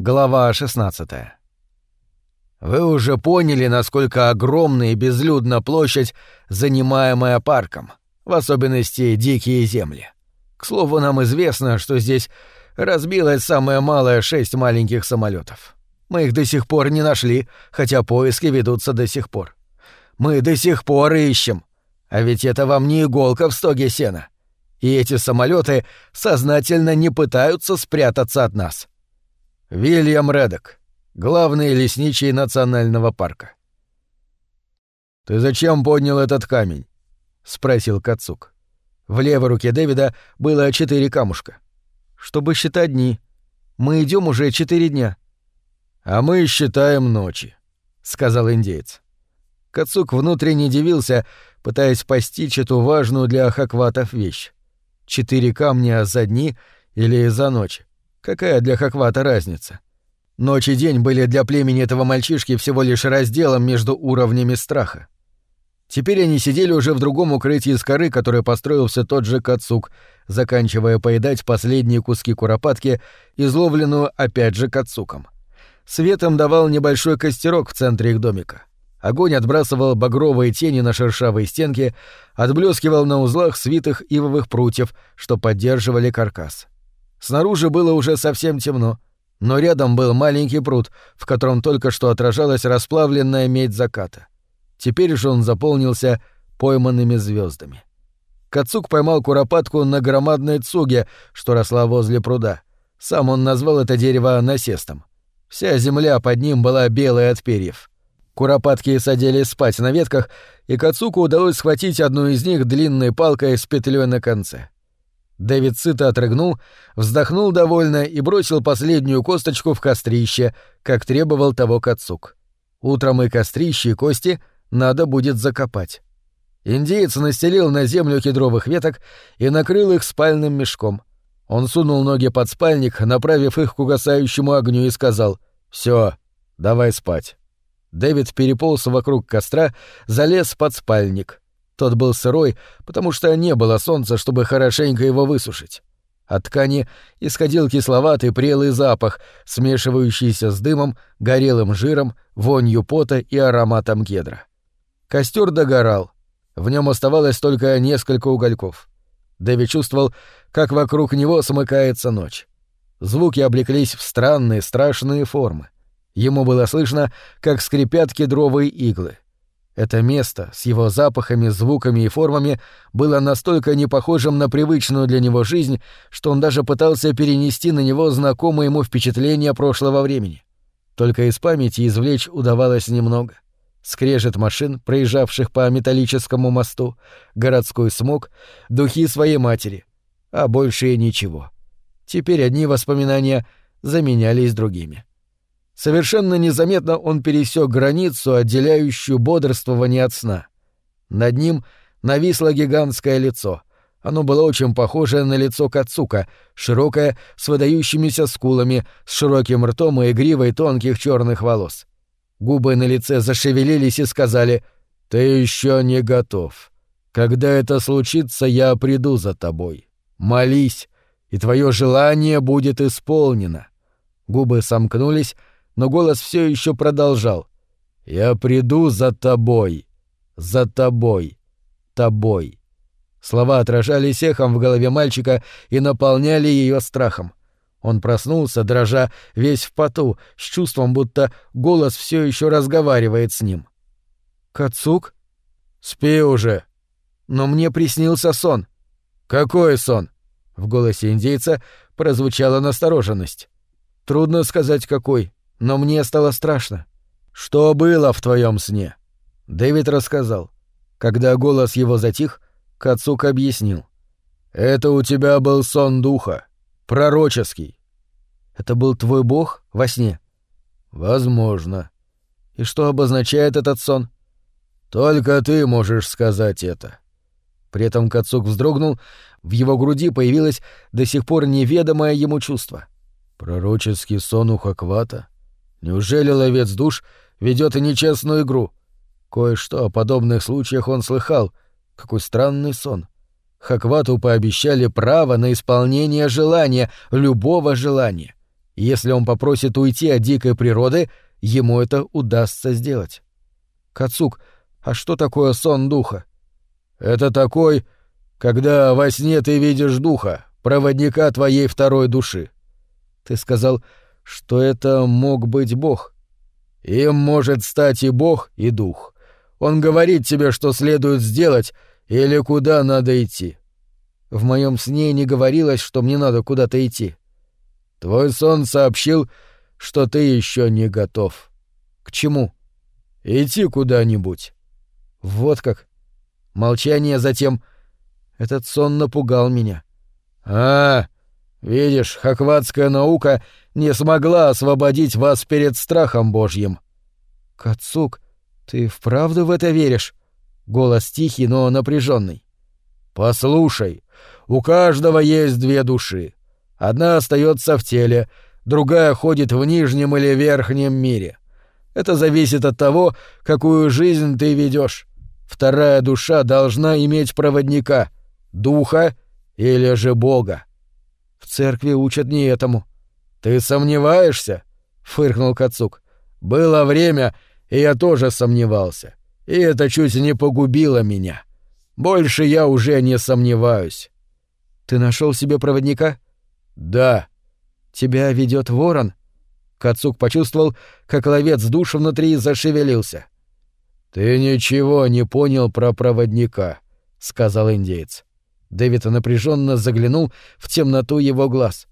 Глава 16 Вы уже поняли, насколько огромна и безлюдна площадь, занимаемая парком, в особенности дикие земли. К слову, нам известно, что здесь разбилось самое малое шесть маленьких самолетов. Мы их до сих пор не нашли, хотя поиски ведутся до сих пор. Мы до сих пор ищем. А ведь это вам не иголка в стоге сена. И эти самолеты сознательно не пытаются спрятаться от нас. Вильям Редок, главный лесничий национального парка. «Ты зачем поднял этот камень?» — спросил Кацук. В левой руке Дэвида было четыре камушка. «Чтобы считать дни. Мы идем уже четыре дня». «А мы считаем ночи», — сказал индеец. Кацук внутренне дивился, пытаясь постичь эту важную для хакватов вещь. Четыре камня за дни или за ночь. Какая для Хаквата разница? Ночь и день были для племени этого мальчишки всего лишь разделом между уровнями страха. Теперь они сидели уже в другом укрытии из коры, которое построился тот же Кацук, заканчивая поедать последние куски куропатки, изловленную опять же Кацуком. Светом давал небольшой костерок в центре их домика. Огонь отбрасывал багровые тени на шершавые стенки, отблескивал на узлах свитых ивовых прутьев, что поддерживали каркас. Снаружи было уже совсем темно, но рядом был маленький пруд, в котором только что отражалась расплавленная медь заката. Теперь же он заполнился пойманными звездами. Кацук поймал куропатку на громадной цуге, что росла возле пруда. Сам он назвал это дерево насестом. Вся земля под ним была белая от перьев. Куропатки садились спать на ветках, и Кацуку удалось схватить одну из них длинной палкой с петлей на конце. Дэвид сыто отрыгнул, вздохнул довольно и бросил последнюю косточку в кострище, как требовал того Кацук. Утром и кострище, и кости надо будет закопать. Индеец настелил на землю кедровых веток и накрыл их спальным мешком. Он сунул ноги под спальник, направив их к угасающему огню, и сказал «Всё, давай спать». Дэвид переполз вокруг костра, залез под спальник. Тот был сырой, потому что не было солнца, чтобы хорошенько его высушить. От ткани исходил кисловатый прелый запах, смешивающийся с дымом, горелым жиром, вонью пота и ароматом кедра. Костер догорал. В нем оставалось только несколько угольков. Дэви чувствовал, как вокруг него смыкается ночь. Звуки облеклись в странные, страшные формы. Ему было слышно, как скрипят кедровые иглы — это место с его запахами, звуками и формами было настолько не похожим на привычную для него жизнь, что он даже пытался перенести на него знакомые ему впечатления прошлого времени. Только из памяти извлечь удавалось немного. Скрежет машин, проезжавших по металлическому мосту, городской смог, духи своей матери, а больше ничего. Теперь одни воспоминания заменялись другими. Совершенно незаметно он пересек границу, отделяющую бодрствование от сна. Над ним нависло гигантское лицо. Оно было очень похоже на лицо Кацука, широкое, с выдающимися скулами, с широким ртом и гривой тонких черных волос. Губы на лице зашевелились и сказали «Ты еще не готов. Когда это случится, я приду за тобой. Молись, и твое желание будет исполнено». Губы сомкнулись, но голос все еще продолжал. «Я приду за тобой, за тобой, тобой». Слова отражались эхом в голове мальчика и наполняли ее страхом. Он проснулся, дрожа, весь в поту, с чувством, будто голос все еще разговаривает с ним. «Кацук?» «Спи уже!» «Но мне приснился сон». «Какой сон?» В голосе индейца прозвучала настороженность. «Трудно сказать, какой но мне стало страшно. Что было в твоем сне? Дэвид рассказал. Когда голос его затих, Кацук объяснил. Это у тебя был сон духа, пророческий. Это был твой бог во сне? Возможно. И что обозначает этот сон? Только ты можешь сказать это. При этом Кацук вздрогнул, в его груди появилось до сих пор неведомое ему чувство. Пророческий сон у Хаквата? Неужели ловец душ ведет нечестную игру? Кое-что о подобных случаях он слыхал. Какой странный сон. Хаквату пообещали право на исполнение желания, любого желания. Если он попросит уйти от дикой природы, ему это удастся сделать. Кацук, а что такое сон духа? Это такой, когда во сне ты видишь духа, проводника твоей второй души. Ты сказал, что это мог быть Бог. Им может стать и Бог, и дух. Он говорит тебе, что следует сделать или куда надо идти. В моем сне не говорилось, что мне надо куда-то идти. Твой сон сообщил, что ты еще не готов. К чему? Идти куда-нибудь. Вот как. Молчание затем. Этот сон напугал меня. А, видишь, хакватская наука не смогла освободить вас перед страхом Божьим. Кацук, ты вправду в это веришь? Голос тихий, но напряженный. Послушай, у каждого есть две души. Одна остается в теле, другая ходит в нижнем или верхнем мире. Это зависит от того, какую жизнь ты ведешь. Вторая душа должна иметь проводника, духа или же Бога. В церкви учат не этому. Ты сомневаешься? фыркнул Кацук. Было время, и я тоже сомневался. И это чуть не погубило меня. Больше я уже не сомневаюсь. Ты нашел себе проводника? Да. Тебя ведет ворон? Кацук почувствовал, как ловец душ внутри зашевелился. Ты ничего не понял про проводника, сказал индеец. Дэвид напряженно заглянул в темноту его глаз.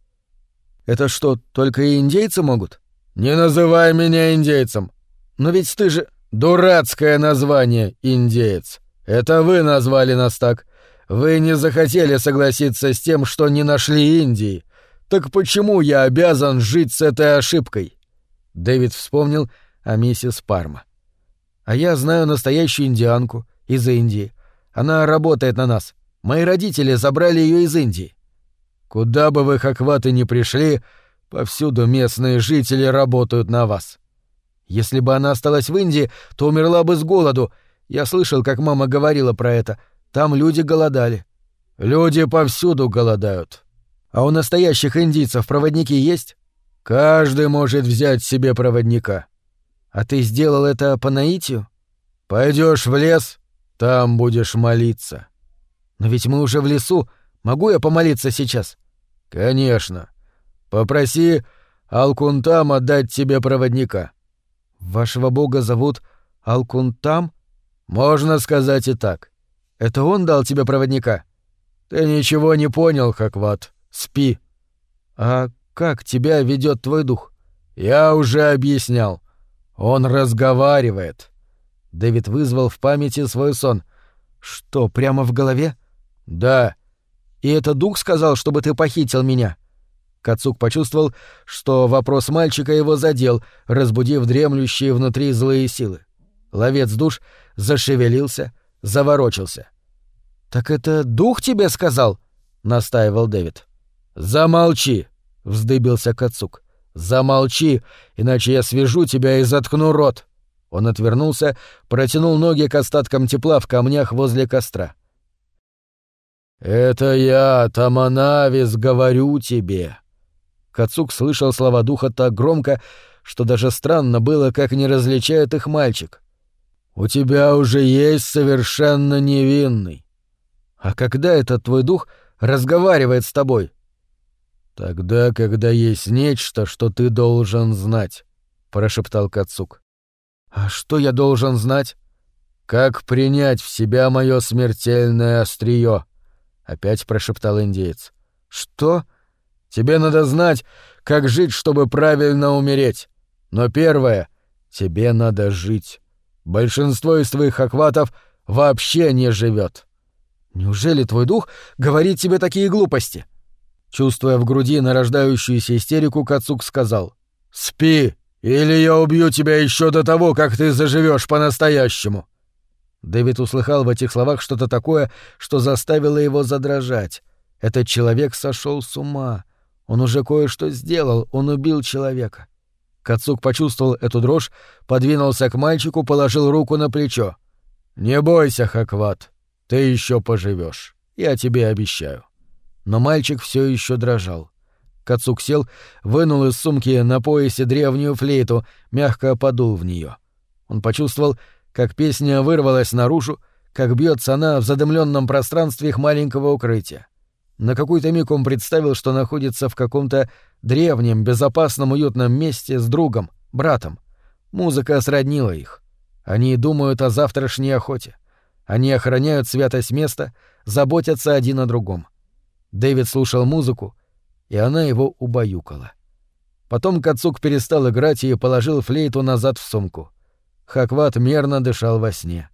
Это что, только и индейцы могут? Не называй меня индейцем. Но ведь ты же дурацкое название индеец. Это вы назвали нас так. Вы не захотели согласиться с тем, что не нашли Индии. Так почему я обязан жить с этой ошибкой? Дэвид вспомнил о миссис Парма. А я знаю настоящую индианку из Индии. Она работает на нас. Мои родители забрали ее из Индии. Куда бы вы, хакваты, ни пришли, повсюду местные жители работают на вас. Если бы она осталась в Индии, то умерла бы с голоду. Я слышал, как мама говорила про это. Там люди голодали. Люди повсюду голодают. А у настоящих индийцев проводники есть? Каждый может взять себе проводника. А ты сделал это по наитию? Пойдешь в лес, там будешь молиться. Но ведь мы уже в лесу. Могу я помолиться сейчас? Конечно. Попроси Алкунтам отдать тебе проводника. Вашего бога зовут Алкунтам? Можно сказать и так. Это он дал тебе проводника? Ты ничего не понял, Хакват. Спи. А как тебя ведет твой дух? Я уже объяснял. Он разговаривает. Дэвид вызвал в памяти свой сон. Что, прямо в голове? Да. И это дух сказал, чтобы ты похитил меня. Кацук почувствовал, что вопрос мальчика его задел, разбудив дремлющие внутри злые силы. Ловец душ зашевелился, заворочился. «Так это дух тебе сказал?» — настаивал Дэвид. «Замолчи!» — вздыбился Кацук. «Замолчи, иначе я свяжу тебя и заткну рот!» Он отвернулся, протянул ноги к остаткам тепла в камнях возле костра. «Это я, Таманавис, говорю тебе!» Кацук слышал слова духа так громко, что даже странно было, как не различает их мальчик. «У тебя уже есть совершенно невинный. А когда этот твой дух разговаривает с тобой?» «Тогда, когда есть нечто, что ты должен знать», — прошептал Кацук. «А что я должен знать?» «Как принять в себя мое смертельное острие?» — опять прошептал индеец. «Что?» «Тебе надо знать, как жить, чтобы правильно умереть. Но первое — тебе надо жить. Большинство из твоих охватов вообще не живет. Неужели твой дух говорит тебе такие глупости? Чувствуя в груди нарождающуюся истерику, Кацук сказал. «Спи, или я убью тебя еще до того, как ты заживешь по-настоящему». Дэвид услыхал в этих словах что-то такое, что заставило его задрожать. Этот человек сошел с ума. Он уже кое-что сделал, он убил человека. Кацук почувствовал эту дрожь, подвинулся к мальчику, положил руку на плечо. «Не бойся, Хакват, ты еще поживешь, я тебе обещаю». Но мальчик все еще дрожал. Кацук сел, вынул из сумки на поясе древнюю флейту, мягко подул в нее. Он почувствовал, как песня вырвалась наружу, как бьется она в задымленном пространстве их маленького укрытия. На какой-то миг он представил, что находится в каком-то древнем, безопасном, уютном месте с другом, братом. Музыка сроднила их. Они думают о завтрашней охоте. Они охраняют святость места, заботятся один о другом. Дэвид слушал музыку, и она его убаюкала. Потом Кацук перестал играть и положил флейту назад в сумку. Хакват мерно дышал во сне.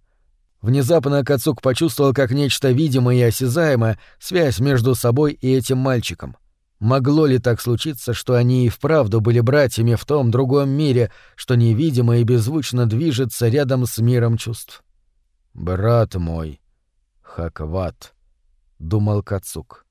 Внезапно Кацук почувствовал, как нечто видимое и осязаемое, связь между собой и этим мальчиком. Могло ли так случиться, что они и вправду были братьями в том другом мире, что невидимо и беззвучно движется рядом с миром чувств? «Брат мой, Хакват», — думал Кацук.